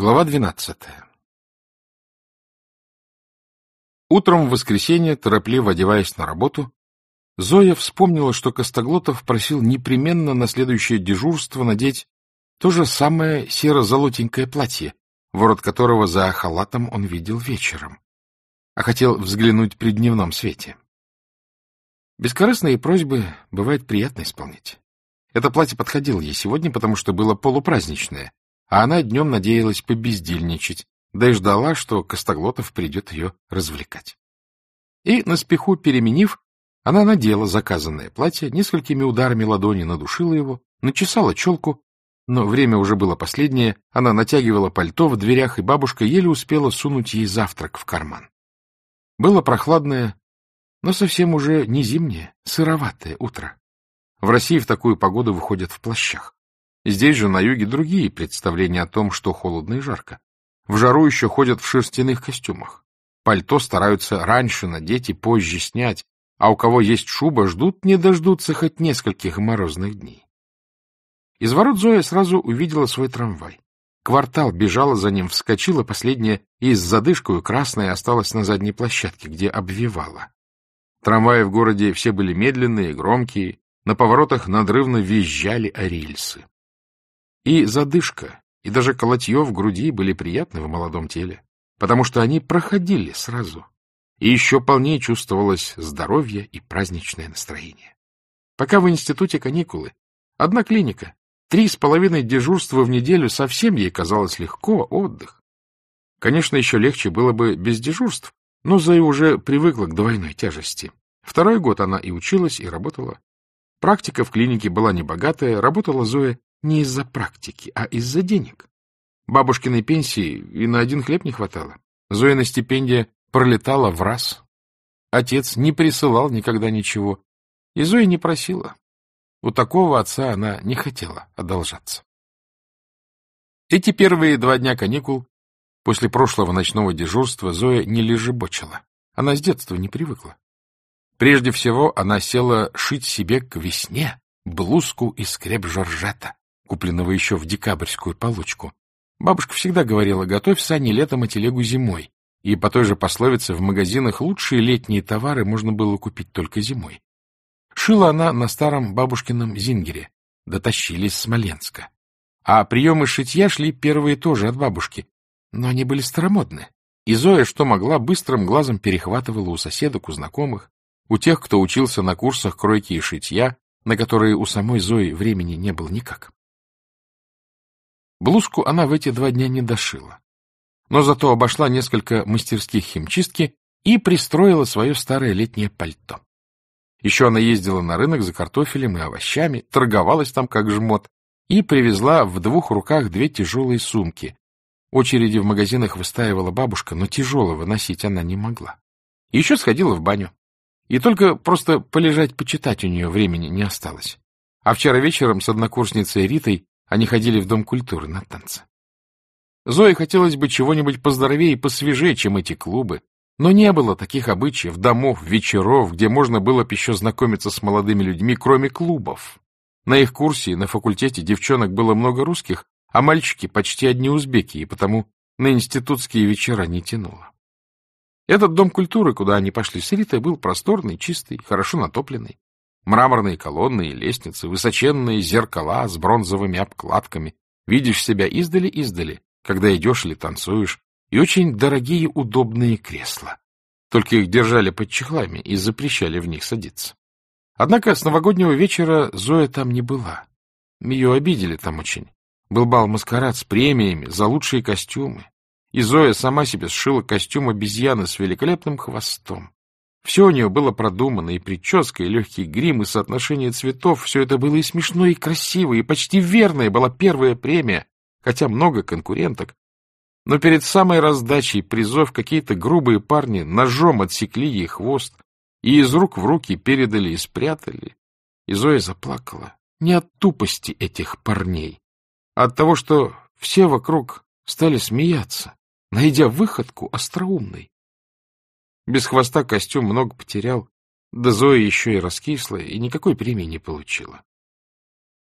Глава двенадцатая Утром в воскресенье, торопливо одеваясь на работу, Зоя вспомнила, что Костоглотов просил непременно на следующее дежурство надеть то же самое серо-золотенькое платье, ворот которого за халатом он видел вечером, а хотел взглянуть при дневном свете. Бескорыстные просьбы бывает приятно исполнить. Это платье подходило ей сегодня, потому что было полупраздничное, а она днем надеялась побездельничать, да и ждала, что Костоглотов придет ее развлекать. И, на спеху переменив, она надела заказанное платье, несколькими ударами ладони надушила его, начесала челку, но время уже было последнее, она натягивала пальто в дверях, и бабушка еле успела сунуть ей завтрак в карман. Было прохладное, но совсем уже не зимнее, сыроватое утро. В России в такую погоду выходят в плащах. Здесь же на юге другие представления о том, что холодно и жарко. В жару еще ходят в шерстяных костюмах. Пальто стараются раньше надеть и позже снять, а у кого есть шуба, ждут не дождутся хоть нескольких морозных дней. Из ворот Зоя сразу увидела свой трамвай. Квартал бежала за ним, вскочила последняя и с задышкой красная осталась на задней площадке, где обвивала. Трамваи в городе все были медленные, громкие, на поворотах надрывно визжали о рельсы. И задышка, и даже колотье в груди были приятны в молодом теле, потому что они проходили сразу, и еще полнее чувствовалось здоровье и праздничное настроение. Пока в институте каникулы, одна клиника, три с половиной дежурства в неделю совсем ей казалось легко, отдых. Конечно, еще легче было бы без дежурств, но Зоя уже привыкла к двойной тяжести. Второй год она и училась, и работала. Практика в клинике была небогатая, работала Зоя не из-за практики, а из-за денег. Бабушкиной пенсии и на один хлеб не хватало. Зоина стипендия пролетала в раз. Отец не присылал никогда ничего, и Зоя не просила. У такого отца она не хотела одолжаться. Эти первые два дня каникул после прошлого ночного дежурства Зоя не лежебочила. Она с детства не привыкла. Прежде всего она села шить себе к весне блузку из креп Жоржета, купленного еще в декабрьскую получку. Бабушка всегда говорила, готовь сани летом, а телегу зимой. И по той же пословице в магазинах лучшие летние товары можно было купить только зимой. Шила она на старом бабушкином зингере, дотащили из Смоленска. А приемы шитья шли первые тоже от бабушки, но они были старомодны. И Зоя, что могла, быстрым глазом перехватывала у соседок, у знакомых, у тех, кто учился на курсах кройки и шитья, на которые у самой Зои времени не было никак. Блузку она в эти два дня не дошила, но зато обошла несколько мастерских химчистки и пристроила свое старое летнее пальто. Еще она ездила на рынок за картофелем и овощами, торговалась там как жмот и привезла в двух руках две тяжелые сумки. Очереди в магазинах выстаивала бабушка, но тяжелого носить она не могла. Еще сходила в баню. И только просто полежать, почитать у нее времени не осталось. А вчера вечером с однокурсницей Ритой они ходили в Дом культуры на танцы. Зое хотелось бы чего-нибудь поздоровее и посвежее, чем эти клубы, но не было таких обычаев, домов, вечеров, где можно было бы еще знакомиться с молодыми людьми, кроме клубов. На их курсе и на факультете девчонок было много русских, а мальчики почти одни узбеки, и потому на институтские вечера не тянуло. Этот дом культуры, куда они пошли с Ритой, был просторный, чистый, хорошо натопленный. Мраморные колонны и лестницы, высоченные зеркала с бронзовыми обкладками. Видишь себя издали-издали, когда идешь или танцуешь, и очень дорогие удобные кресла. Только их держали под чехлами и запрещали в них садиться. Однако с новогоднего вечера Зоя там не была. Ее обидели там очень. Был бал-маскарад с премиями за лучшие костюмы. И Зоя сама себе сшила костюм обезьяны с великолепным хвостом. Все у нее было продумано, и прическа, и легкий грим, и соотношение цветов. Все это было и смешно, и красиво, и почти верная была первая премия, хотя много конкуренток. Но перед самой раздачей призов какие-то грубые парни ножом отсекли ей хвост и из рук в руки передали и спрятали. И Зоя заплакала. Не от тупости этих парней, а от того, что все вокруг стали смеяться, найдя выходку остроумной. Без хвоста костюм много потерял, да Зоя еще и раскисла, и никакой премии не получила.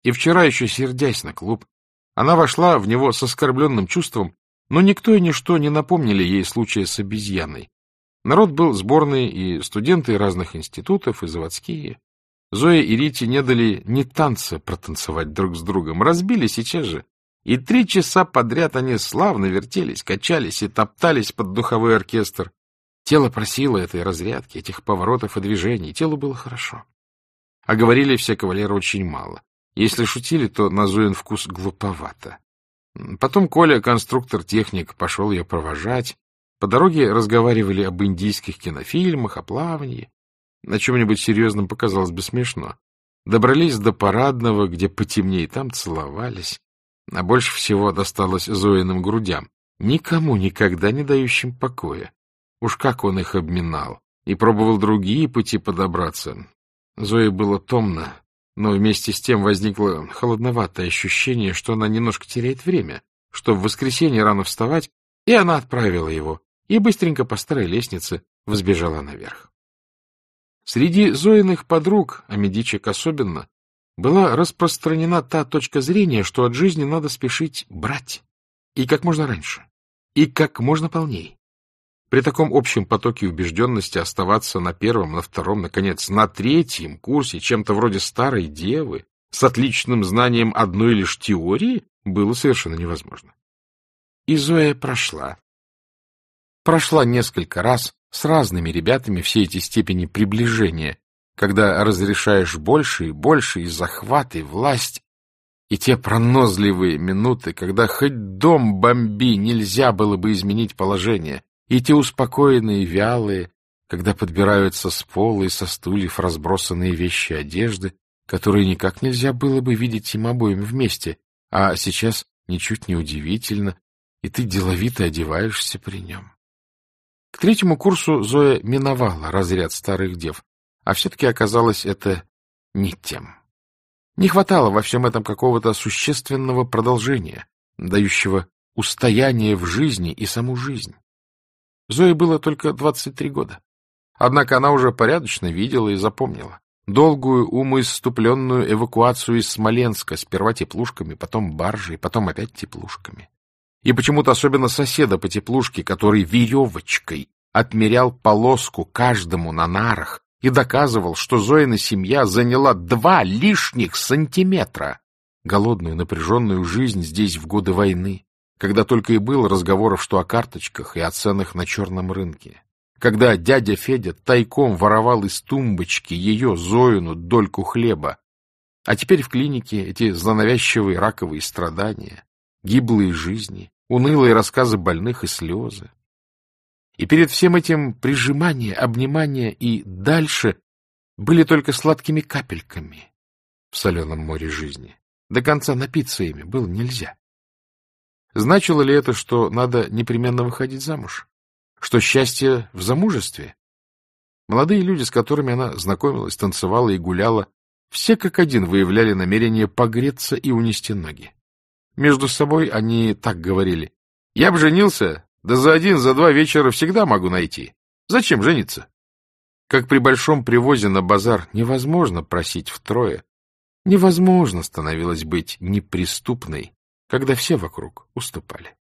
И вчера, еще сердясь на клуб, она вошла в него с оскорбленным чувством, Но никто и ничто не напомнили ей случая с обезьяной. Народ был сборный, и студенты разных институтов, и заводские. Зоя и Рите не дали ни танца протанцевать друг с другом, разбили сейчас же. И три часа подряд они славно вертелись, качались и топтались под духовой оркестр. Тело просило этой разрядки, этих поворотов и движений, телу было хорошо. А говорили все кавалеры очень мало. Если шутили, то на Зоин вкус глуповато. Потом Коля, конструктор-техник, пошел ее провожать. По дороге разговаривали об индийских кинофильмах, о плавании. На чем-нибудь серьезном показалось бы смешно. Добрались до парадного, где потемнее, там целовались. А больше всего досталось Зоиным грудям, никому никогда не дающим покоя. Уж как он их обминал. И пробовал другие пути подобраться. Зое было томно, но вместе с тем возникло холодноватое ощущение, что она немножко теряет время, что в воскресенье рано вставать, и она отправила его, и быстренько по старой лестнице взбежала наверх. Среди Зоиных подруг, а Медичек особенно, была распространена та точка зрения, что от жизни надо спешить брать, и как можно раньше, и как можно полней. При таком общем потоке убежденности оставаться на первом, на втором, наконец, на третьем курсе чем-то вроде старой девы с отличным знанием одной лишь теории было совершенно невозможно. И Зоя прошла. Прошла несколько раз, с разными ребятами все эти степени приближения, когда разрешаешь больше и больше, и захват, и власть, и те пронозливые минуты, когда хоть дом бомби, нельзя было бы изменить положение, и те успокоенные, вялые, когда подбираются с пола и со стульев разбросанные вещи одежды, которые никак нельзя было бы видеть им обоим вместе, а сейчас ничуть не удивительно, и ты деловито одеваешься при нем. К третьему курсу Зоя миновала разряд старых дев, а все-таки оказалось это не тем. Не хватало во всем этом какого-то существенного продолжения, дающего устояние в жизни и саму жизнь. Зое было только 23 года. Однако она уже порядочно видела и запомнила. Долгую умоиступленную эвакуацию из Смоленска, сперва теплушками, потом баржей, потом опять теплушками и почему-то особенно соседа по теплушке, который веревочкой отмерял полоску каждому на нарах и доказывал, что Зоина семья заняла два лишних сантиметра. Голодную напряженную жизнь здесь в годы войны, когда только и было разговоров, что о карточках и о ценах на черном рынке. Когда дядя Федя тайком воровал из тумбочки ее, Зоину, дольку хлеба. А теперь в клинике эти злонавязчивые раковые страдания, гиблые жизни, унылые рассказы больных и слезы. И перед всем этим прижимание, обнимание и дальше были только сладкими капельками в соленом море жизни. До конца напиться ими было нельзя. Значило ли это, что надо непременно выходить замуж? Что счастье в замужестве? Молодые люди, с которыми она знакомилась, танцевала и гуляла, все как один выявляли намерение погреться и унести ноги. Между собой они так говорили. «Я б женился, да за один, за два вечера всегда могу найти. Зачем жениться?» Как при большом привозе на базар невозможно просить втрое. Невозможно становилось быть неприступной, когда все вокруг уступали.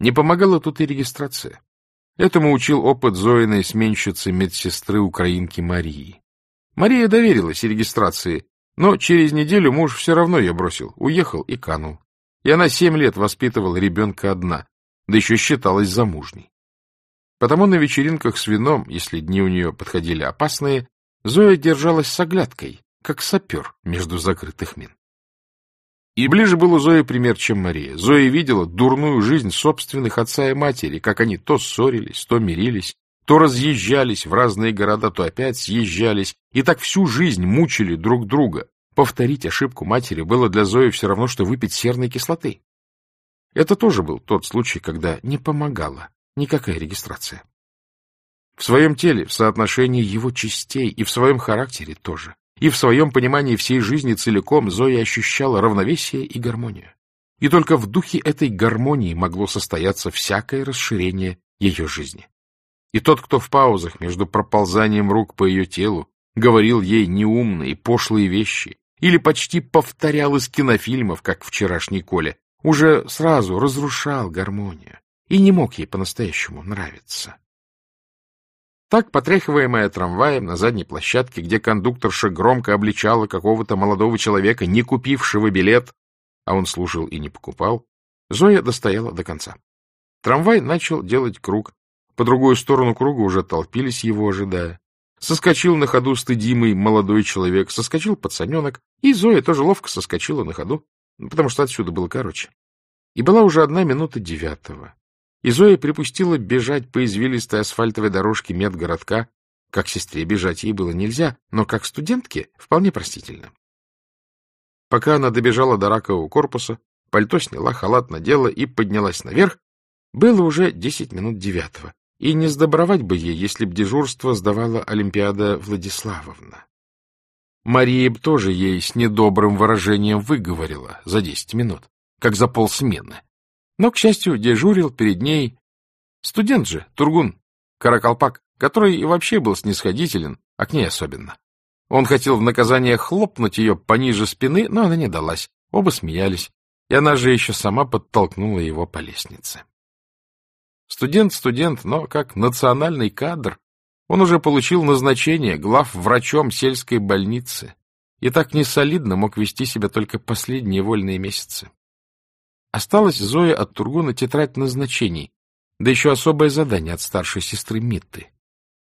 Не помогала тут и регистрация. Этому учил опыт Зоиной сменщицы медсестры украинки Марии. Мария доверилась регистрации, но через неделю муж все равно ее бросил, уехал и канул. И она семь лет воспитывала ребенка одна, да еще считалась замужней. Потому на вечеринках с вином, если дни у нее подходили опасные, Зоя держалась с оглядкой, как сапер между закрытых мин. И ближе был у Зои пример, чем Мария. Зоя видела дурную жизнь собственных отца и матери, как они то ссорились, то мирились, то разъезжались в разные города, то опять съезжались, и так всю жизнь мучили друг друга. Повторить ошибку матери было для Зои все равно, что выпить серной кислоты. Это тоже был тот случай, когда не помогала никакая регистрация. В своем теле, в соотношении его частей и в своем характере тоже, и в своем понимании всей жизни целиком Зоя ощущала равновесие и гармонию. И только в духе этой гармонии могло состояться всякое расширение ее жизни. И тот, кто в паузах между проползанием рук по ее телу говорил ей неумные, пошлые вещи или почти повторял из кинофильмов, как вчерашний Коля, уже сразу разрушал гармонию и не мог ей по-настоящему нравиться. Так, потряхиваемая трамваем на задней площадке, где кондукторша громко обличала какого-то молодого человека, не купившего билет, а он слушал и не покупал, Зоя достояла до конца. Трамвай начал делать круг. По другую сторону круга уже толпились его, ожидая. Соскочил на ходу стыдимый молодой человек, соскочил пацаненок, и Зоя тоже ловко соскочила на ходу, потому что отсюда было короче. И была уже одна минута девятого и Зоя припустила бежать по извилистой асфальтовой дорожке медгородка. Как сестре бежать ей было нельзя, но как студентке вполне простительно. Пока она добежала до ракового корпуса, пальто сняла, халат надела и поднялась наверх, было уже десять минут девятого, и не сдобровать бы ей, если б дежурство сдавала Олимпиада Владиславовна. Мария б тоже ей с недобрым выражением выговорила за десять минут, как за полсмены. Но, к счастью, дежурил перед ней студент же, Тургун, Каракалпак, который и вообще был снисходителен, а к ней особенно. Он хотел в наказание хлопнуть ее пониже спины, но она не далась. Оба смеялись, и она же еще сама подтолкнула его по лестнице. Студент, студент, но как национальный кадр он уже получил назначение глав врачом сельской больницы и так несолидно мог вести себя только последние вольные месяцы. Осталась Зоя от Тургуна тетрадь назначений, да еще особое задание от старшей сестры Митты.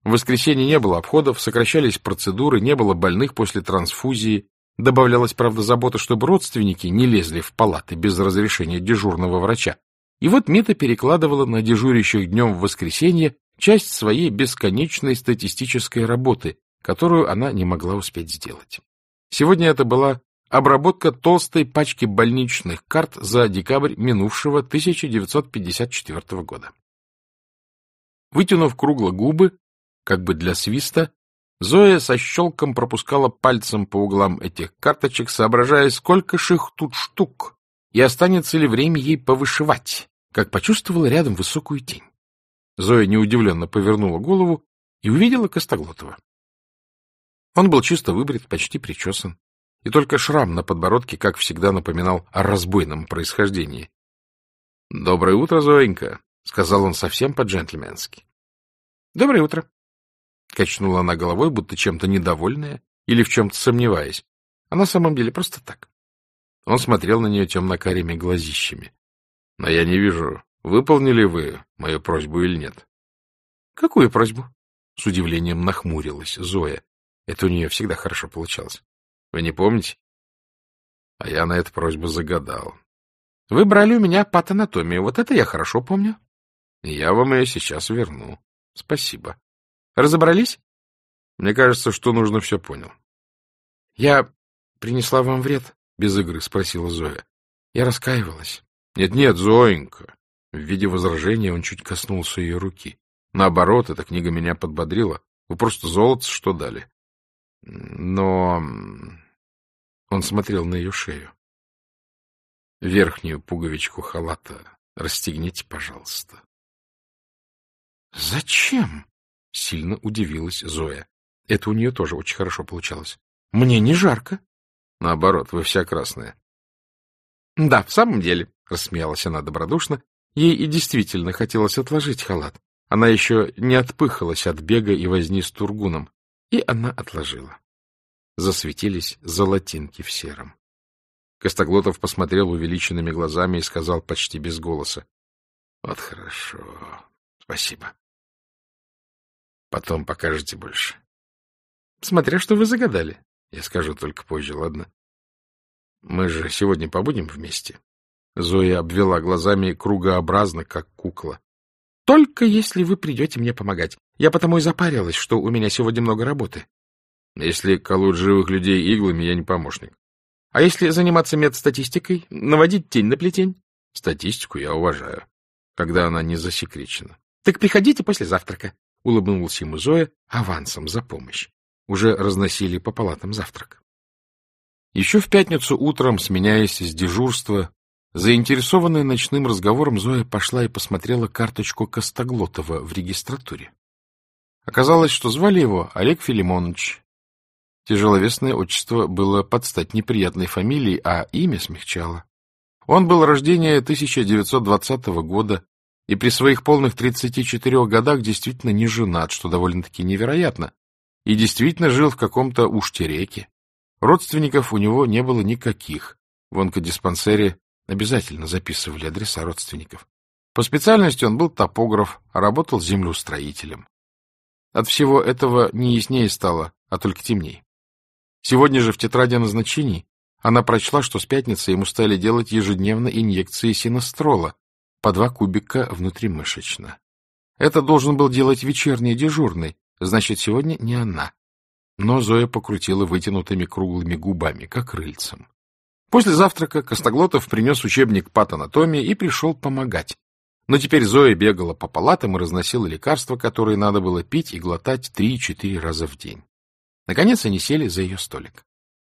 В воскресенье не было обходов, сокращались процедуры, не было больных после трансфузии, добавлялась, правда, забота, чтобы родственники не лезли в палаты без разрешения дежурного врача. И вот Мита перекладывала на дежурящих днем в воскресенье часть своей бесконечной статистической работы, которую она не могла успеть сделать. Сегодня это была Обработка толстой пачки больничных карт за декабрь минувшего 1954 года. Вытянув кругло губы, как бы для свиста, Зоя со щелком пропускала пальцем по углам этих карточек, соображая, сколько ж их тут штук, и останется ли время ей повышивать, как почувствовала рядом высокую тень. Зоя неудивленно повернула голову и увидела Костоглотова. Он был чисто выбрит, почти причесан и только шрам на подбородке, как всегда, напоминал о разбойном происхождении. — Доброе утро, Зоенька, — сказал он совсем по-джентльменски. — Доброе утро. Качнула она головой, будто чем-то недовольная или в чем-то сомневаясь. А на самом деле просто так. Он смотрел на нее темно-карими глазищами. — Но я не вижу, выполнили вы мою просьбу или нет. — Какую просьбу? — с удивлением нахмурилась Зоя. Это у нее всегда хорошо получалось. Вы не помните? А я на эту просьбу загадал. Вы брали у меня патанатомию, вот это я хорошо помню. Я вам ее сейчас верну. Спасибо. Разобрались? Мне кажется, что нужно все понял. Я принесла вам вред? Без игры спросила Зоя. Я раскаивалась. Нет-нет, Зоенька. В виде возражения он чуть коснулся ее руки. Наоборот, эта книга меня подбодрила. Вы просто золото что дали. Но он смотрел на ее шею. Верхнюю пуговичку халата расстегните, пожалуйста. Зачем? Сильно удивилась Зоя. Это у нее тоже очень хорошо получалось. Мне не жарко. Наоборот, вы вся красная. Да, в самом деле, рассмеялась она добродушно. Ей и действительно хотелось отложить халат. Она еще не отпыхалась от бега и возни с Тургуном. И она отложила засветились золотинки в сером. Костоглотов посмотрел увеличенными глазами и сказал почти без голоса. — Вот хорошо. Спасибо. Потом покажете больше. — Смотря что вы загадали. Я скажу только позже, ладно? Мы же сегодня побудем вместе. Зоя обвела глазами кругообразно, как кукла. — Только если вы придете мне помогать. Я потому и запарилась, что у меня сегодня много работы. Если колоть живых людей иглами, я не помощник. А если заниматься медстатистикой, наводить тень на плетень? Статистику я уважаю, когда она не засекречена. Так приходите после завтрака, — улыбнулась ему Зоя авансом за помощь. Уже разносили по палатам завтрак. Еще в пятницу утром, сменяясь с дежурства, заинтересованная ночным разговором, Зоя пошла и посмотрела карточку Костоглотова в регистратуре. Оказалось, что звали его Олег Филимонович, Тяжеловесное отчество было под стать неприятной фамилией, а имя смягчало. Он был рождения 1920 года и при своих полных 34 годах действительно не женат, что довольно-таки невероятно, и действительно жил в каком-то уштереке. Родственников у него не было никаких. В онкодиспансере обязательно записывали адреса родственников. По специальности он был топограф, работал землеустроителем. От всего этого не яснее стало, а только темнее. Сегодня же в тетради назначений она прочла, что с пятницы ему стали делать ежедневно инъекции синострола по два кубика внутримышечно. Это должен был делать вечерний дежурный, значит, сегодня не она. Но Зоя покрутила вытянутыми круглыми губами, как рыльцем. После завтрака Костоглотов принес учебник патанатомии и пришел помогать. Но теперь Зоя бегала по палатам и разносила лекарства, которые надо было пить и глотать три-четыре раза в день. Наконец они сели за ее столик.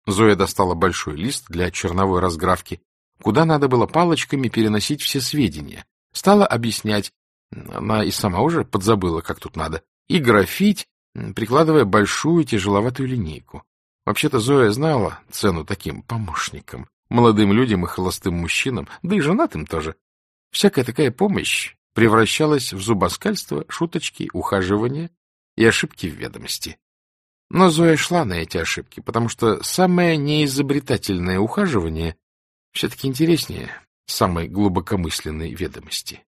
Зоя достала большой лист для черновой разграфки, куда надо было палочками переносить все сведения. Стала объяснять, она и сама уже подзабыла, как тут надо, и графить, прикладывая большую тяжеловатую линейку. Вообще-то Зоя знала цену таким помощникам, молодым людям и холостым мужчинам, да и женатым тоже. Всякая такая помощь превращалась в зубоскальство, шуточки, ухаживание и ошибки в ведомости. Но Зоя шла на эти ошибки, потому что самое неизобретательное ухаживание все-таки интереснее самой глубокомысленной ведомости.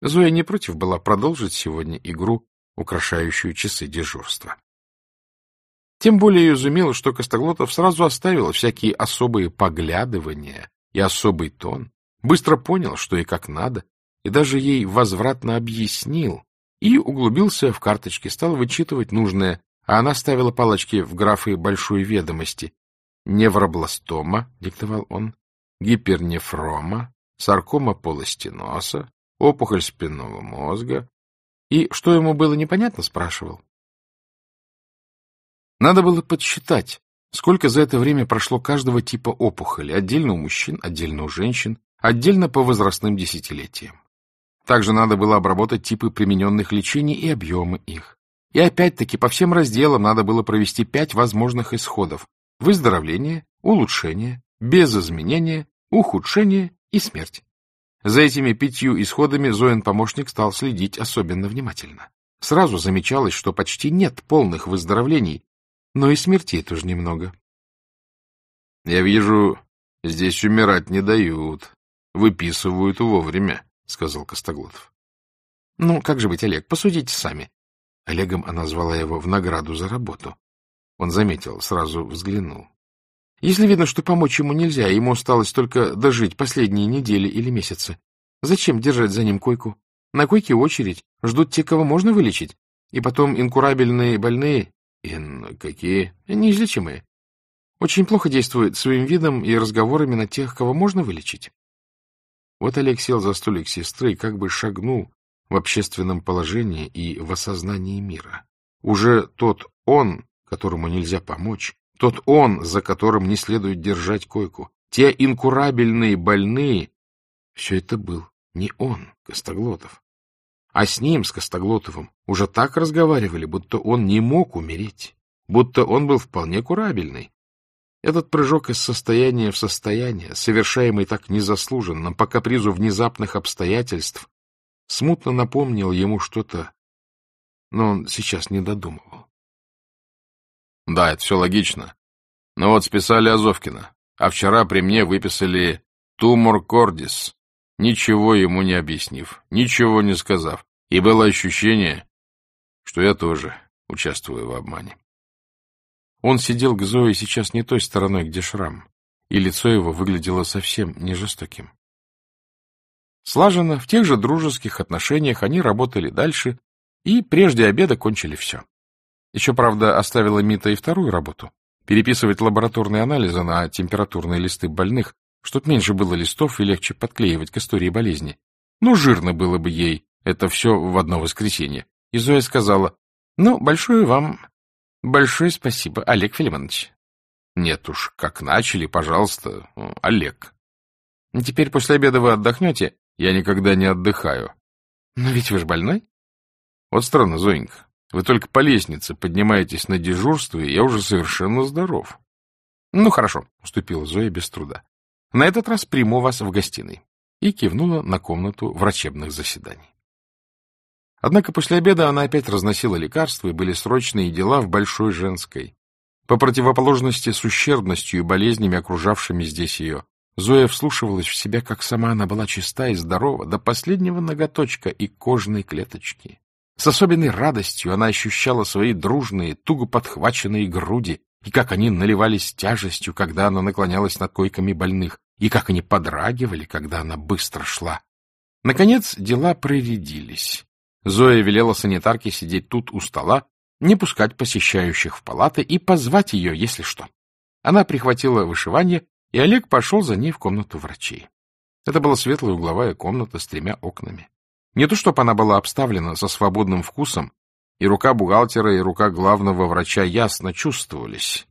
Зоя не против была продолжить сегодня игру, украшающую часы дежурства. Тем более ее изумило, что Костоглотов сразу оставил всякие особые поглядывания и особый тон, быстро понял, что и как надо, и даже ей возвратно объяснил, и углубился в карточки, стал вычитывать нужное а она ставила палочки в графы большой ведомости. Невробластома, диктовал он, гипернефрома, саркома полостеноса, опухоль спинного мозга. И что ему было непонятно, спрашивал. Надо было подсчитать, сколько за это время прошло каждого типа опухоли, отдельно у мужчин, отдельно у женщин, отдельно по возрастным десятилетиям. Также надо было обработать типы примененных лечений и объемы их. И опять-таки по всем разделам надо было провести пять возможных исходов. Выздоровление, улучшение, без изменения, ухудшение и смерть. За этими пятью исходами Зоин помощник стал следить особенно внимательно. Сразу замечалось, что почти нет полных выздоровлений, но и смертей тоже немного. — Я вижу, здесь умирать не дают, выписывают вовремя, — сказал Костоглотов. — Ну, как же быть, Олег, посудите сами. Олегом она звала его в награду за работу. Он заметил, сразу взглянул. Если видно, что помочь ему нельзя, ему осталось только дожить последние недели или месяцы, зачем держать за ним койку? На койке очередь, ждут те, кого можно вылечить. И потом инкурабельные больные, ин какие, неизлечимые, очень плохо действуют своим видом и разговорами на тех, кого можно вылечить. Вот Олег сел за столик сестры и как бы шагнул в общественном положении и в осознании мира. Уже тот он, которому нельзя помочь, тот он, за которым не следует держать койку, те инкурабельные больные, все это был не он, Костоглотов. А с ним, с Костоглотовым, уже так разговаривали, будто он не мог умереть, будто он был вполне курабельный. Этот прыжок из состояния в состояние, совершаемый так незаслуженно, по капризу внезапных обстоятельств, смутно напомнил ему что-то, но он сейчас не додумывал. Да, это все логично. Но вот списали Азовкина, а вчера при мне выписали тумор кордис, ничего ему не объяснив, ничего не сказав, и было ощущение, что я тоже участвую в обмане. Он сидел к Зое сейчас не той стороной, где шрам, и лицо его выглядело совсем не жестоким. Слаженно, в тех же дружеских отношениях они работали дальше и прежде обеда кончили все. Еще, правда, оставила Мита и вторую работу — переписывать лабораторные анализы на температурные листы больных, чтоб меньше было листов и легче подклеивать к истории болезни. Ну, жирно было бы ей это все в одно воскресенье. И Зоя сказала, ну, большое вам, большое спасибо, Олег Филимонович. Нет уж, как начали, пожалуйста, Олег. Теперь после обеда вы отдохнете, я никогда не отдыхаю. Но ведь вы же больной? Вот странно, Зоенька. Вы только по лестнице поднимаетесь на дежурство, и я уже совершенно здоров. Ну, хорошо, уступила Зоя без труда. На этот раз приму вас в гостиной. И кивнула на комнату врачебных заседаний. Однако после обеда она опять разносила лекарства, и были срочные дела в Большой Женской. По противоположности с ущербностью и болезнями, окружавшими здесь ее, Зоя вслушивалась в себя, как сама она была чиста и здорова, до последнего ноготочка и кожной клеточки. С особенной радостью она ощущала свои дружные, туго подхваченные груди, и как они наливались тяжестью, когда она наклонялась над койками больных, и как они подрагивали, когда она быстро шла. Наконец дела проредились. Зоя велела санитарке сидеть тут у стола, не пускать посещающих в палаты и позвать ее, если что. Она прихватила вышивание и Олег пошел за ней в комнату врачей. Это была светлая угловая комната с тремя окнами. Не то чтобы она была обставлена со свободным вкусом, и рука бухгалтера, и рука главного врача ясно чувствовались.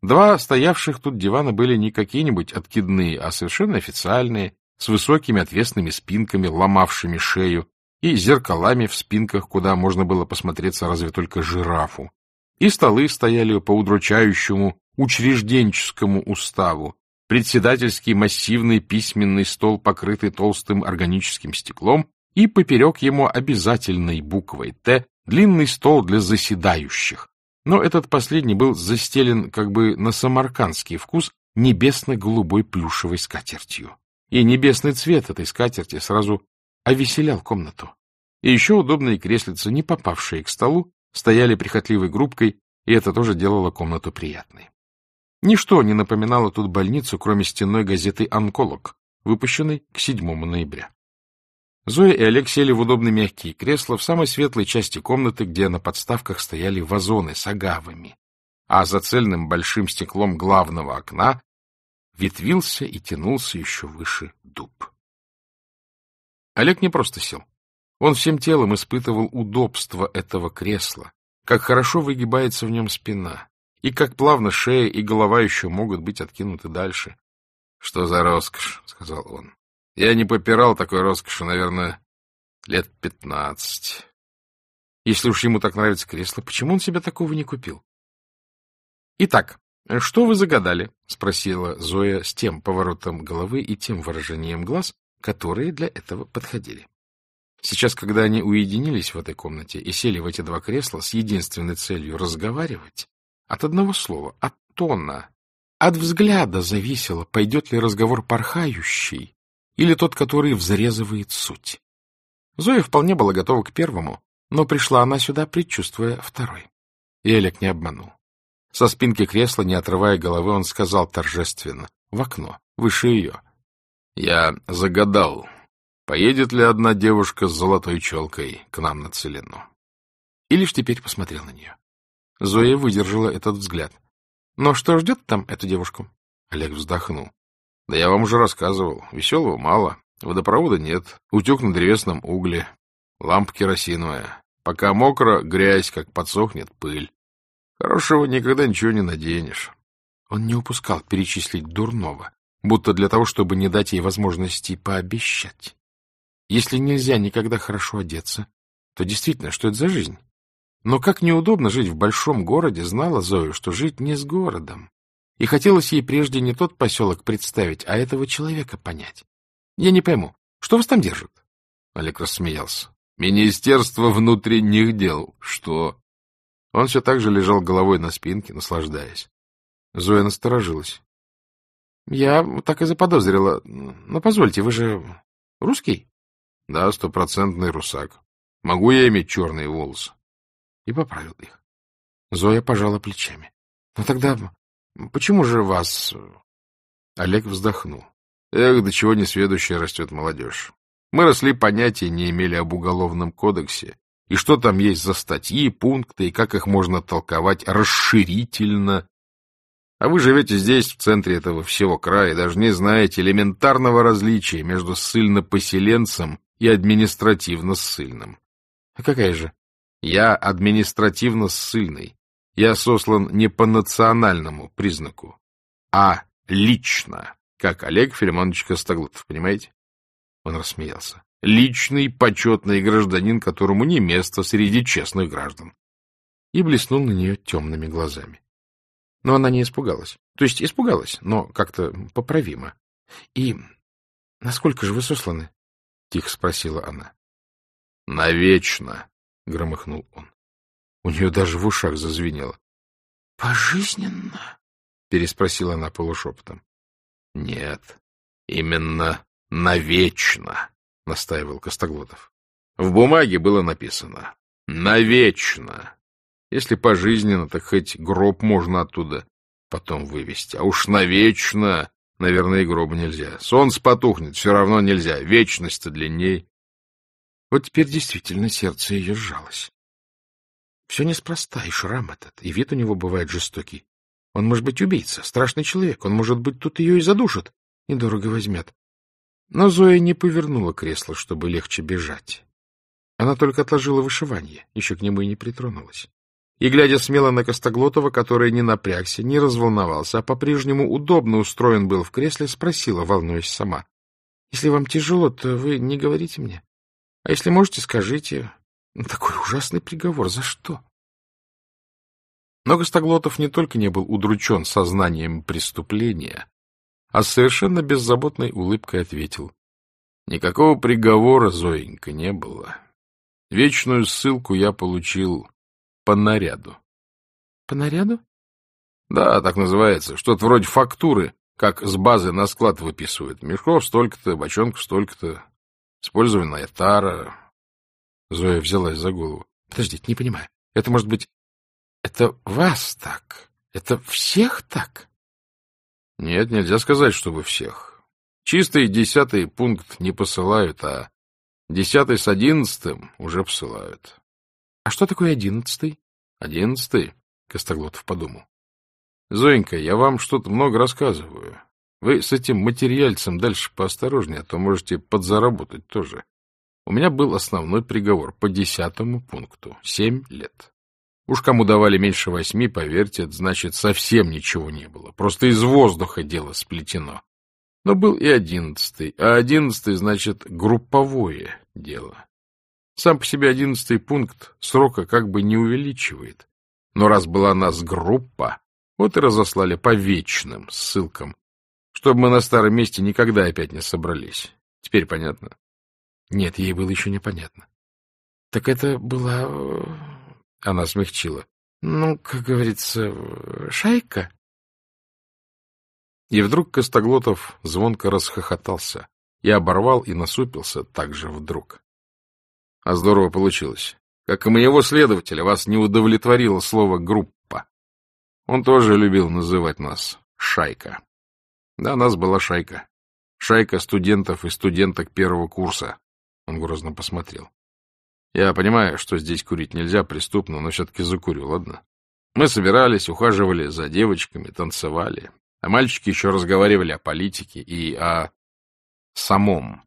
Два стоявших тут дивана были не какие-нибудь откидные, а совершенно официальные, с высокими отвесными спинками, ломавшими шею, и зеркалами в спинках, куда можно было посмотреться разве только жирафу. И столы стояли по удручающему учрежденческому уставу, председательский массивный письменный стол, покрытый толстым органическим стеклом, и поперек ему обязательной буквой «Т» длинный стол для заседающих. Но этот последний был застелен как бы на самаркандский вкус небесно-голубой плюшевой скатертью. И небесный цвет этой скатерти сразу овеселял комнату. И еще удобные креслица, не попавшие к столу, стояли прихотливой группкой, и это тоже делало комнату приятной. Ничто не напоминало тут больницу, кроме стенной газеты «Онколог», выпущенной к 7 ноября. Зоя и Олег сели в удобные мягкие кресла в самой светлой части комнаты, где на подставках стояли вазоны с агавами, а за цельным большим стеклом главного окна ветвился и тянулся еще выше дуб. Олег не просто сел. Он всем телом испытывал удобство этого кресла, как хорошо выгибается в нем спина, и как плавно шея и голова еще могут быть откинуты дальше. — Что за роскошь, — сказал он. — Я не попирал такой роскоши, наверное, лет пятнадцать. Если уж ему так нравится кресло, почему он себе такого не купил? — Итак, что вы загадали? — спросила Зоя с тем поворотом головы и тем выражением глаз, которые для этого подходили. Сейчас, когда они уединились в этой комнате и сели в эти два кресла с единственной целью разговаривать, от одного слова, от тона, от взгляда зависело, пойдет ли разговор порхающий или тот, который взрезывает суть. Зоя вполне была готова к первому, но пришла она сюда, предчувствуя второй. И Олег не обманул. Со спинки кресла, не отрывая головы, он сказал торжественно, в окно, выше ее. — Я загадал, поедет ли одна девушка с золотой челкой к нам на Целину. И лишь теперь посмотрел на нее. Зоя выдержала этот взгляд. Но что ждет там эту девушку? Олег вздохнул. Да я вам уже рассказывал. Веселого мало. Водопровода нет. Утюг на древесном угле. Лампа керосиновая. Пока мокро, грязь, как подсохнет, пыль. Хорошего никогда ничего не наденешь. Он не упускал перечислить дурного, будто для того, чтобы не дать ей возможности пообещать. Если нельзя никогда хорошо одеться, то действительно, что это за жизнь? Но как неудобно жить в большом городе, знала Зоя, что жить не с городом. И хотелось ей прежде не тот поселок представить, а этого человека понять. Я не пойму, что вас там держит? Олег рассмеялся. Министерство внутренних дел. Что? Он все так же лежал головой на спинке, наслаждаясь. Зоя насторожилась. Я так и заподозрила. Но позвольте, вы же русский? Да, стопроцентный русак. Могу я иметь черные волосы? И поправил их. Зоя пожала плечами. — Ну тогда почему же вас... Олег вздохнул. Эх, до чего несведущая растет молодежь. Мы росли, понятия не имели об уголовном кодексе, и что там есть за статьи, пункты, и как их можно толковать расширительно. А вы живете здесь, в центре этого всего края, даже не знаете элементарного различия между ссыльно-поселенцем и административно-ссыльным. — А какая же? Я административно ссыльный. Я сослан не по национальному признаку, а лично, как Олег Филимонович Костоглотов, понимаете? Он рассмеялся. Личный почетный гражданин, которому не место среди честных граждан. И блеснул на нее темными глазами. Но она не испугалась. То есть испугалась, но как-то поправимо. — И насколько же вы сосланы? — тихо спросила она. — Навечно, — громыхнул он. У нее даже в ушах зазвенело. — Пожизненно? — переспросила она полушепотом. — Нет, именно навечно, — настаивал Костоглотов. В бумаге было написано «навечно». Если пожизненно, так хоть гроб можно оттуда потом вывести. А уж навечно, наверное, и гроба нельзя. Солнце потухнет, все равно нельзя. Вечность-то длинней. Вот теперь действительно сердце ее сжалось. Все неспроста, и шрам этот, и вид у него бывает жестокий. Он может быть убийца, страшный человек, он, может быть, тут ее и задушит, недорого возьмет. Но Зоя не повернула кресло, чтобы легче бежать. Она только отложила вышивание, еще к нему и не притронулась. И, глядя смело на Костоглотова, который не напрягся, не разволновался, а по-прежнему удобно устроен был в кресле, спросила, волнуясь сама. — Если вам тяжело, то вы не говорите мне. А если можете, скажите. Такой ужасный приговор. За что? Но Костоглотов не только не был удручен сознанием преступления, а совершенно беззаботной улыбкой ответил. — Никакого приговора, Зоенька, не было. Вечную ссылку я получил по наряду. — По наряду? — Да, так называется. Что-то вроде фактуры, как с базы на склад выписывают. Мешков столько-то, бочонков столько-то. Использованная тара. Зоя взялась за голову. — Подождите, не понимаю. Это может быть... Это вас так? Это всех так? — Нет, нельзя сказать, чтобы всех. Чистый десятый пункт не посылают, а десятый с одиннадцатым уже посылают. — А что такое одиннадцатый? — Одиннадцатый? — Костоглотов подумал. — Зоенька, я вам что-то много рассказываю. Вы с этим материальцем дальше поосторожнее, а то можете подзаработать тоже. У меня был основной приговор по десятому пункту — семь лет. Уж кому давали меньше восьми, поверьте, это значит, совсем ничего не было. Просто из воздуха дело сплетено. Но был и одиннадцатый, а одиннадцатый значит групповое дело. Сам по себе одиннадцатый пункт срока как бы не увеличивает. Но раз была нас группа, вот и разослали по вечным ссылкам, чтобы мы на старом месте никогда опять не собрались. Теперь понятно? Нет, ей было еще непонятно. Так это была... Э, она смягчила. Ну, как говорится, шайка. И вдруг Костоглотов звонко расхохотался и оборвал и насупился так же вдруг. А здорово получилось. Как и моего следователя, вас не удовлетворило слово «группа». Он тоже любил называть нас «шайка». Да, нас была шайка. Шайка студентов и студенток первого курса. Он грозно посмотрел. Я понимаю, что здесь курить нельзя, преступно, но все-таки закурю, ладно? Мы собирались, ухаживали за девочками, танцевали. А мальчики еще разговаривали о политике и о самом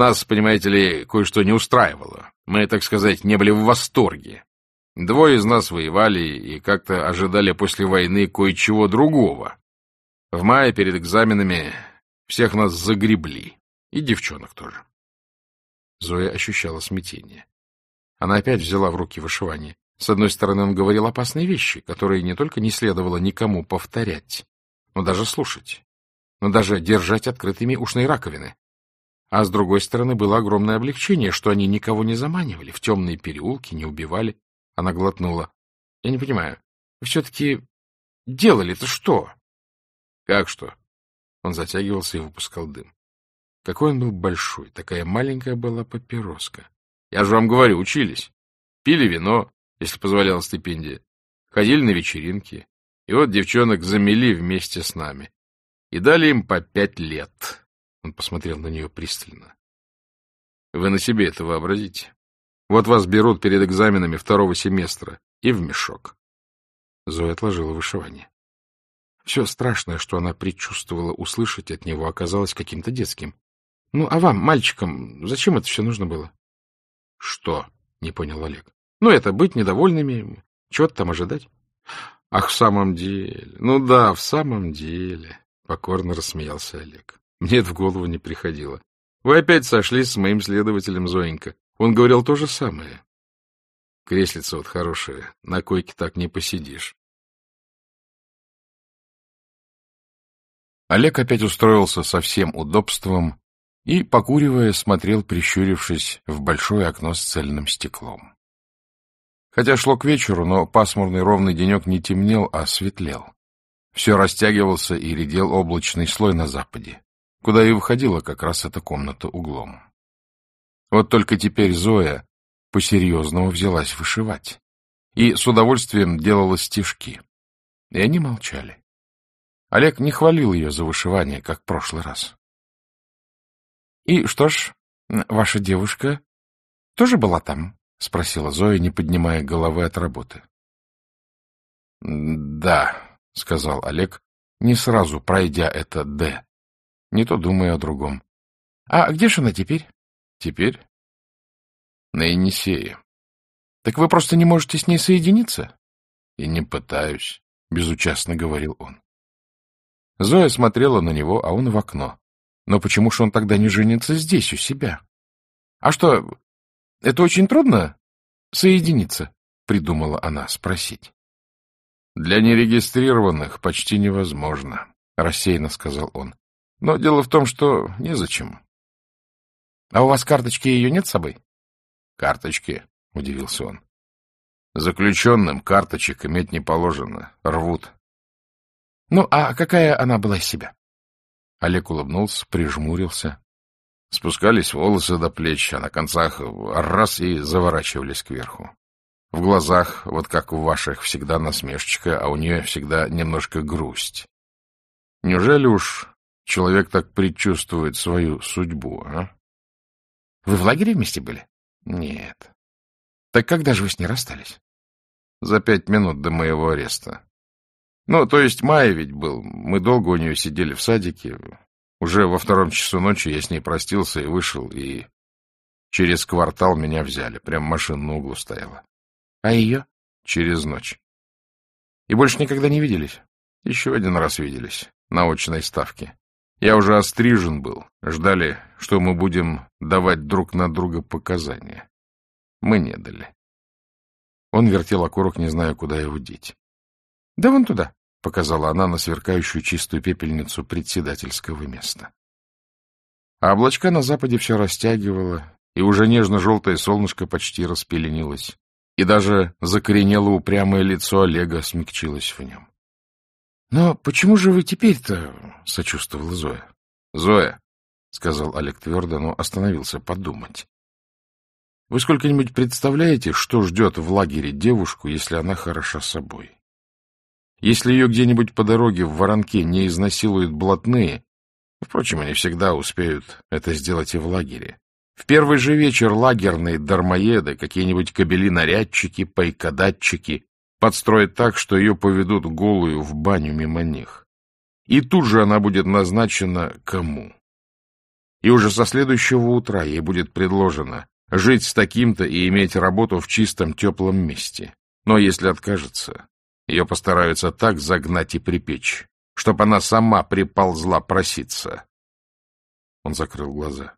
нас, понимаете ли, кое-что не устраивало. Мы, так сказать, не были в восторге. Двое из нас воевали и как-то ожидали после войны кое-чего другого. В мае перед экзаменами всех нас загребли. И девчонок тоже. Зоя ощущала смятение. Она опять взяла в руки вышивание. С одной стороны, он говорил опасные вещи, которые не только не следовало никому повторять, но даже слушать, но даже держать открытыми ушные раковины. А с другой стороны, было огромное облегчение, что они никого не заманивали, в темные переулки не убивали. Она глотнула. — Я не понимаю, все-таки делали-то что? — Как что? Он затягивался и выпускал дым. Какой он был большой, такая маленькая была папироска. Я же вам говорю, учились. Пили вино, если позволяла стипендия. Ходили на вечеринки. И вот девчонок замели вместе с нами. И дали им по пять лет. Он посмотрел на нее пристально. Вы на себе это вообразите. Вот вас берут перед экзаменами второго семестра и в мешок. Зоя отложила вышивание. Все страшное, что она предчувствовала услышать от него, оказалось каким-то детским. — Ну, а вам, мальчикам, зачем это все нужно было? — Что? — не понял Олег. — Ну, это быть недовольными, чего-то там ожидать. — Ах, в самом деле. Ну да, в самом деле, — покорно рассмеялся Олег. Мне это в голову не приходило. Вы опять сошлись с моим следователем, Зоенька. Он говорил то же самое. Креслица вот хорошая, на койке так не посидишь. Олег опять устроился со всем удобством и, покуривая, смотрел, прищурившись, в большое окно с цельным стеклом. Хотя шло к вечеру, но пасмурный ровный денек не темнел, а светлел. Все растягивался и редел облачный слой на западе, куда и выходила как раз эта комната углом. Вот только теперь Зоя по-серьезному взялась вышивать и с удовольствием делала стишки. И они молчали. Олег не хвалил ее за вышивание, как в прошлый раз. — И что ж, ваша девушка тоже была там? — спросила Зоя, не поднимая головы от работы. — Да, — сказал Олег, не сразу пройдя это «Д», не то думая о другом. — А где же она теперь? — Теперь? — На Енисее. — Так вы просто не можете с ней соединиться? — И не пытаюсь, — безучастно говорил он. Зоя смотрела на него, а он в окно. Но почему же он тогда не женится здесь, у себя? — А что, это очень трудно соединиться? — придумала она спросить. — Для нерегистрированных почти невозможно, — рассеянно сказал он. — Но дело в том, что незачем. — А у вас карточки ее нет с собой? — Карточки, — удивился он. — Заключенным карточек иметь не положено, рвут. — Ну, а какая она была из себя? Олег улыбнулся, прижмурился. Спускались волосы до плеч, а на концах раз и заворачивались кверху. В глазах, вот как у ваших, всегда насмешечка, а у нее всегда немножко грусть. Неужели уж человек так предчувствует свою судьбу, а? Вы в лагере вместе были? Нет. Так когда же вы с ней расстались? За пять минут до моего ареста. Ну, то есть мая ведь был. Мы долго у нее сидели в садике. Уже во втором часу ночи я с ней простился и вышел, и через квартал меня взяли. Прям машина на углу стояла. А ее? Через ночь. И больше никогда не виделись? Еще один раз виделись. На очной ставке. Я уже острижен был. Ждали, что мы будем давать друг на друга показания. Мы не дали. Он вертел окурок, не зная, куда его деть. — Да вон туда, — показала она на сверкающую чистую пепельницу председательского места. А облачка на западе все растягивало, и уже нежно-желтое солнышко почти распеленилось и даже закоренело упрямое лицо Олега смягчилось в нем. — Но почему же вы теперь-то? — сочувствовала Зоя. — Зоя, — сказал Олег твердо, но остановился подумать. — Вы сколько-нибудь представляете, что ждет в лагере девушку, если она хороша собой? Если ее где-нибудь по дороге в воронке не изнасилуют блатные, впрочем, они всегда успеют это сделать и в лагере, в первый же вечер лагерные дармоеды, какие-нибудь кобели-нарядчики, пайкодатчики подстроят так, что ее поведут голую в баню мимо них. И тут же она будет назначена кому? И уже со следующего утра ей будет предложено жить с таким-то и иметь работу в чистом теплом месте. Но если откажется, ее постараются так загнать и припечь, чтоб она сама приползла проситься. Он закрыл глаза.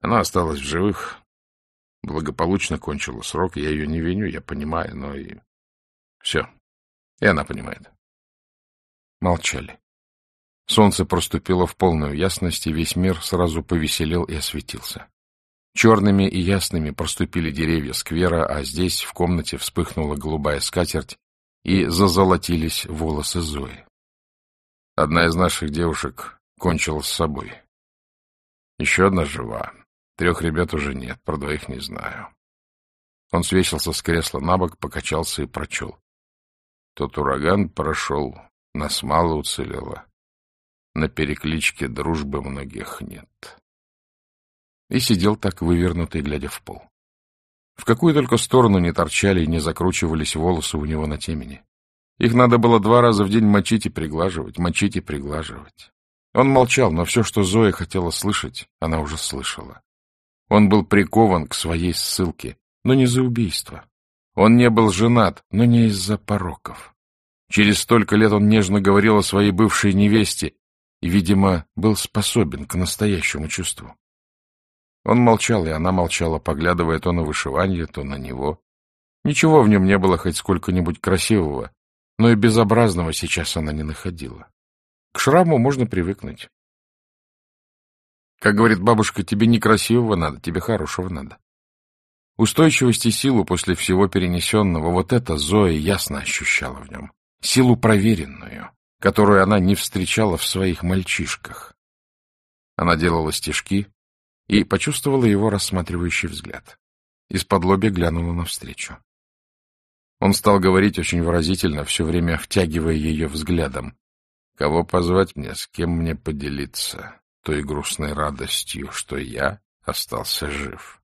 Она осталась в живых, благополучно кончила срок. Я ее не виню, я понимаю, но и... Все. И она понимает. Молчали. Солнце проступило в полную ясность, и весь мир сразу повеселел и осветился. Черными и ясными проступили деревья сквера, а здесь, в комнате, вспыхнула голубая скатерть, и зазолотились волосы Зои. Одна из наших девушек кончила с собой. Еще одна жива. Трех ребят уже нет, про двоих не знаю. Он свесился с кресла на бок, покачался и прочел. Тот ураган прошел, нас мало уцелело. На перекличке дружбы многих нет. И сидел так, вывернутый, глядя в пол. В какую только сторону не торчали и не закручивались волосы у него на темени. Их надо было два раза в день мочить и приглаживать, мочить и приглаживать. Он молчал, но все, что Зоя хотела слышать, она уже слышала. Он был прикован к своей ссылке, но не за убийство. Он не был женат, но не из-за пороков. Через столько лет он нежно говорил о своей бывшей невесте и, видимо, был способен к настоящему чувству. Он молчал, и она молчала, поглядывая то на вышивание, то на него. Ничего в нем не было хоть сколько-нибудь красивого, но и безобразного сейчас она не находила. К шраму можно привыкнуть. Как говорит бабушка, тебе не красивого надо, тебе хорошего надо. Устойчивость и силу после всего перенесенного, вот это Зоя ясно ощущала в нем. Силу проверенную, которую она не встречала в своих мальчишках. Она делала стежки и почувствовала его рассматривающий взгляд. Из-под лобья глянула навстречу. Он стал говорить очень выразительно, все время втягивая ее взглядом. «Кого позвать мне, с кем мне поделиться той грустной радостью, что я остался жив?»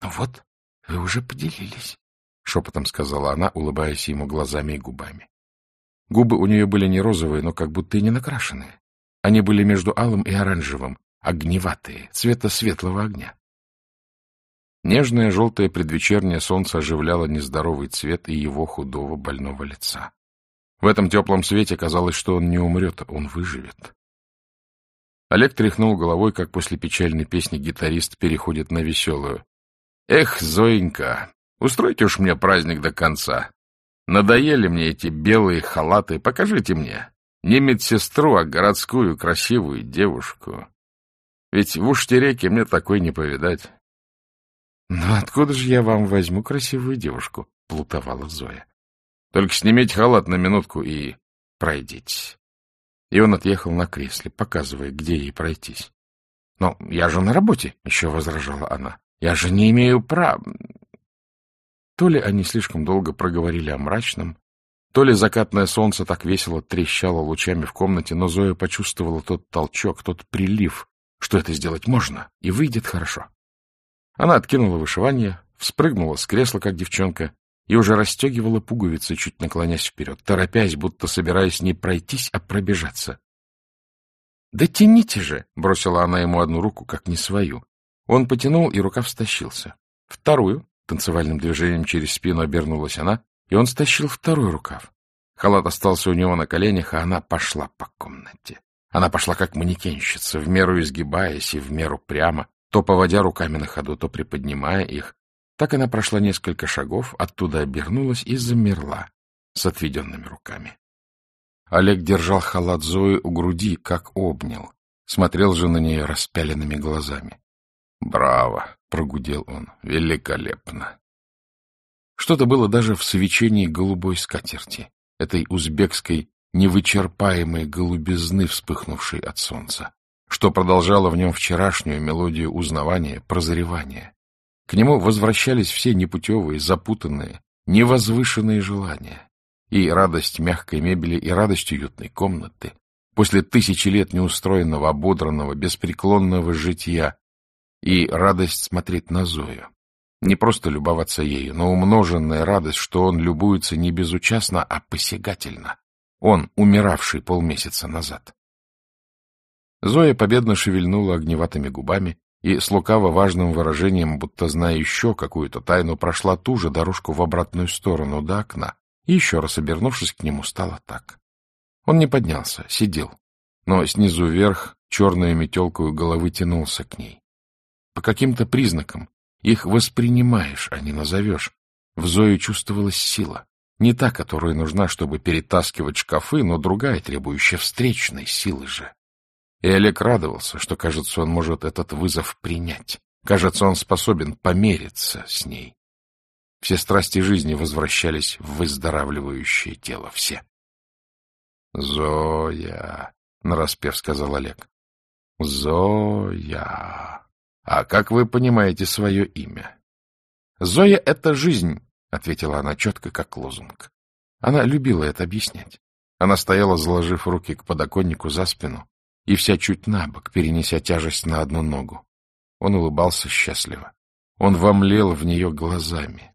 «Ну вот, вы уже поделились», — шепотом сказала она, улыбаясь ему глазами и губами. Губы у нее были не розовые, но как будто и не накрашенные. Они были между алым и оранжевым, огневатые, цвета светлого огня. Нежное желтое предвечернее солнце оживляло нездоровый цвет и его худого больного лица. В этом теплом свете казалось, что он не умрет, он выживет. Олег тряхнул головой, как после печальной песни гитарист переходит на веселую. Эх, Зоенька, устройте уж мне праздник до конца. Надоели мне эти белые халаты, покажите мне. Не медсестру, а городскую красивую девушку. Ведь в Уштереке мне такой не повидать. — Ну откуда же я вам возьму красивую девушку? — плутовала Зоя. — Только снимите халат на минутку и пройдитесь. И он отъехал на кресле, показывая, где ей пройтись. — Но я же на работе, — еще возражала она. Я же не имею права... То ли они слишком долго проговорили о мрачном, то ли закатное солнце так весело трещало лучами в комнате, но Зоя почувствовала тот толчок, тот прилив, что это сделать можно, и выйдет хорошо. Она откинула вышивание, вспрыгнула с кресла, как девчонка, и уже расстегивала пуговицы, чуть наклонясь вперед, торопясь, будто собираясь не пройтись, а пробежаться. — Да тяните же! — бросила она ему одну руку, как не свою. Он потянул, и рукав стащился. Вторую, танцевальным движением через спину обернулась она, и он стащил второй рукав. Халат остался у него на коленях, а она пошла по комнате. Она пошла как манекенщица, в меру изгибаясь и в меру прямо, то поводя руками на ходу, то приподнимая их. Так она прошла несколько шагов, оттуда обернулась и замерла с отведенными руками. Олег держал халат Зои у груди, как обнял, смотрел же на нее распяленными глазами. «Браво!» — прогудел он. «Великолепно!» Что-то было даже в свечении голубой скатерти, этой узбекской невычерпаемой голубизны, вспыхнувшей от солнца, что продолжало в нем вчерашнюю мелодию узнавания, прозревания. К нему возвращались все непутевые, запутанные, невозвышенные желания. И радость мягкой мебели, и радость уютной комнаты. После тысячи лет неустроенного, ободранного, беспреклонного жития, и радость смотреть на Зою. Не просто любоваться ею, но умноженная радость, что он любуется не безучастно, а посягательно. Он, умиравший полмесяца назад. Зоя победно шевельнула огневатыми губами и с лукаво-важным выражением, будто зная еще какую-то тайну, прошла ту же дорожку в обратную сторону до окна и, еще раз обернувшись к нему, стала так. Он не поднялся, сидел, но снизу вверх черную метелкую головы тянулся к ней. По каким-то признакам. Их воспринимаешь, а не назовешь. В Зое чувствовалась сила. Не та, которая нужна, чтобы перетаскивать шкафы, но другая, требующая встречной силы же. И Олег радовался, что, кажется, он может этот вызов принять. Кажется, он способен помериться с ней. Все страсти жизни возвращались в выздоравливающее тело, все. — Зоя, — нараспев сказал Олег. — Зоя. — А как вы понимаете свое имя? — Зоя — это жизнь, — ответила она четко, как лозунг. Она любила это объяснять. Она стояла, заложив руки к подоконнику за спину и вся чуть на бок, перенеся тяжесть на одну ногу. Он улыбался счастливо. Он вомлел в нее глазами.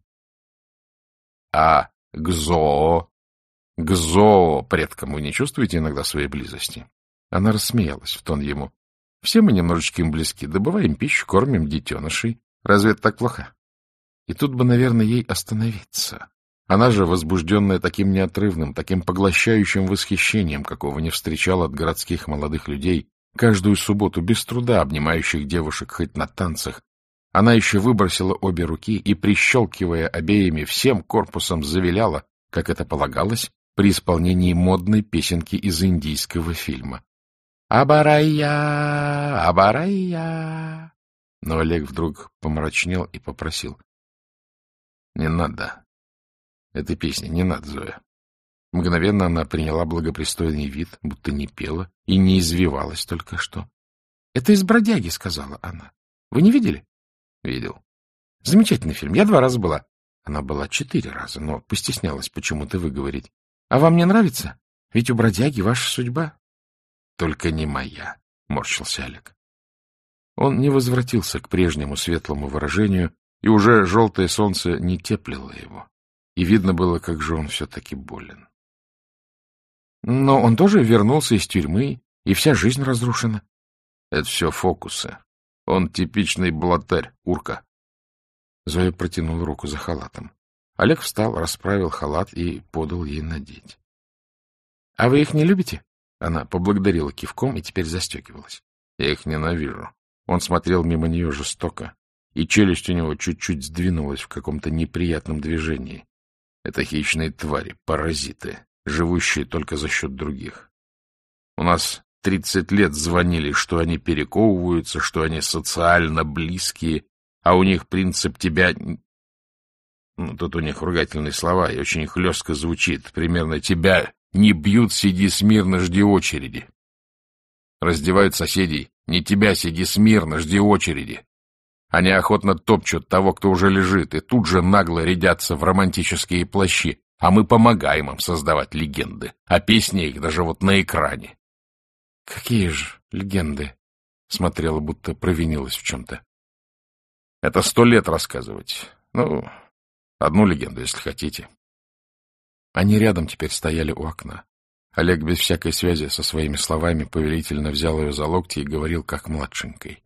— А к зоо? К предкам вы не чувствуете иногда своей близости? Она рассмеялась в тон ему. Все мы немножечко им близки, добываем пищу, кормим детенышей. Разве это так плохо? И тут бы, наверное, ей остановиться. Она же, возбужденная таким неотрывным, таким поглощающим восхищением, какого не встречала от городских молодых людей, каждую субботу без труда обнимающих девушек хоть на танцах, она еще выбросила обе руки и, прищелкивая обеими, всем корпусом завиляла, как это полагалось, при исполнении модной песенки из индийского фильма. «Абарайя! Абарайя!» Но Олег вдруг помрачнел и попросил. «Не надо. Этой песни не надо, Зоя». Мгновенно она приняла благопристойный вид, будто не пела и не извивалась только что. — Это из «Бродяги», — сказала она. — Вы не видели? — Видел. — Замечательный фильм. Я два раза была. Она была четыре раза, но постеснялась почему-то выговорить. — А вам не нравится? Ведь у «Бродяги» ваша судьба. — Только не моя, — морщился Олег. Он не возвратился к прежнему светлому выражению, и уже желтое солнце не теплило его, и видно было, как же он все-таки болен. Но он тоже вернулся из тюрьмы, и вся жизнь разрушена. Это все фокусы. Он типичный блатарь, урка. Зоя протянула руку за халатом. Олег встал, расправил халат и подал ей надеть. — А вы их не любите? Она поблагодарила кивком и теперь застегивалась. Я их ненавижу. Он смотрел мимо нее жестоко, и челюсть у него чуть-чуть сдвинулась в каком-то неприятном движении. Это хищные твари, паразиты, живущие только за счет других. У нас тридцать лет звонили, что они перековываются, что они социально близкие, а у них принцип тебя... Ну, тут у них ругательные слова, и очень хлестко звучит. Примерно «тебя не бьют, сиди смирно, жди очереди». Раздевают соседей. Не тебя, сиди смирно, жди очереди. Они охотно топчут того, кто уже лежит, и тут же нагло рядятся в романтические плащи, а мы помогаем им создавать легенды, а песни их даже вот на экране. — Какие же легенды? — смотрела, будто провинилась в чем-то. — Это сто лет рассказывать. Ну, одну легенду, если хотите. Они рядом теперь стояли у окна. Олег без всякой связи со своими словами повелительно взял ее за локти и говорил как младшенькой.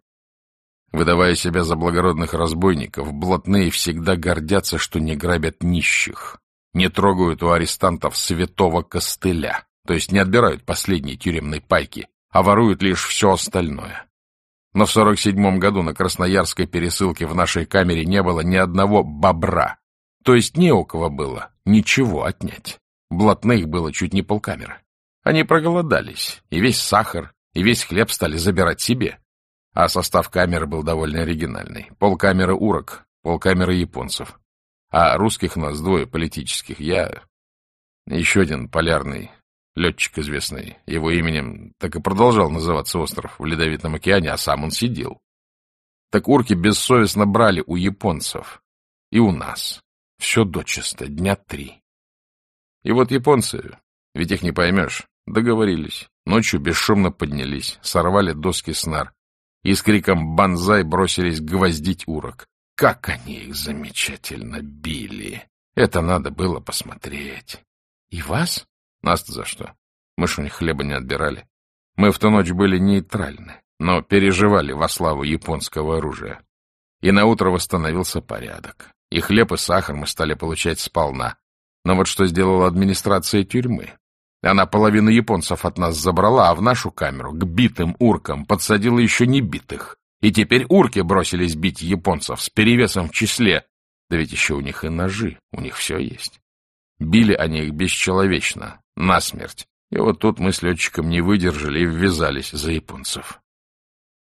Выдавая себя за благородных разбойников, блатные всегда гордятся, что не грабят нищих, не трогают у арестантов святого костыля, то есть не отбирают последние тюремные пайки, а воруют лишь все остальное. Но в сорок седьмом году на Красноярской пересылке в нашей камере не было ни одного бобра, то есть не у кого было ничего отнять. Блатных было чуть не полкамеры. Они проголодались, и весь сахар, и весь хлеб стали забирать себе. А состав камеры был довольно оригинальный. Полкамеры урок, полкамеры японцев. А русских нас двое политических. Я... Еще один полярный летчик известный. Его именем так и продолжал называться остров в Ледовитом океане, а сам он сидел. Так урки бессовестно брали у японцев. И у нас. Все дочисто, дня три. И вот японцы, ведь их не поймешь, договорились. Ночью бесшумно поднялись, сорвали доски снар и с криком «Бонзай!» бросились гвоздить урок. Как они их замечательно били! Это надо было посмотреть. И вас? нас за что? Мы ж у них хлеба не отбирали. Мы в ту ночь были нейтральны, но переживали во славу японского оружия. И наутро восстановился порядок. И хлеб, и сахар мы стали получать сполна, но вот что сделала администрация тюрьмы. Она половину японцев от нас забрала, а в нашу камеру к битым уркам подсадила еще не битых. И теперь урки бросились бить японцев с перевесом в числе. Да ведь еще у них и ножи, у них все есть. Били они их бесчеловечно, насмерть. И вот тут мы с летчиком не выдержали и ввязались за японцев.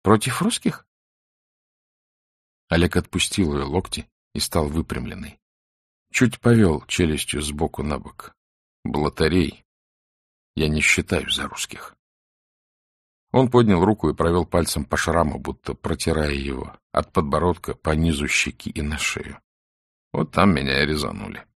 Против русских? Олег отпустил ее локти и стал выпрямленный. Чуть повел челюстью сбоку на бок. Блатарей я не считаю за русских. Он поднял руку и провел пальцем по шраму, будто протирая его, от подбородка по низу щеки и на шею. Вот там меня и резанули.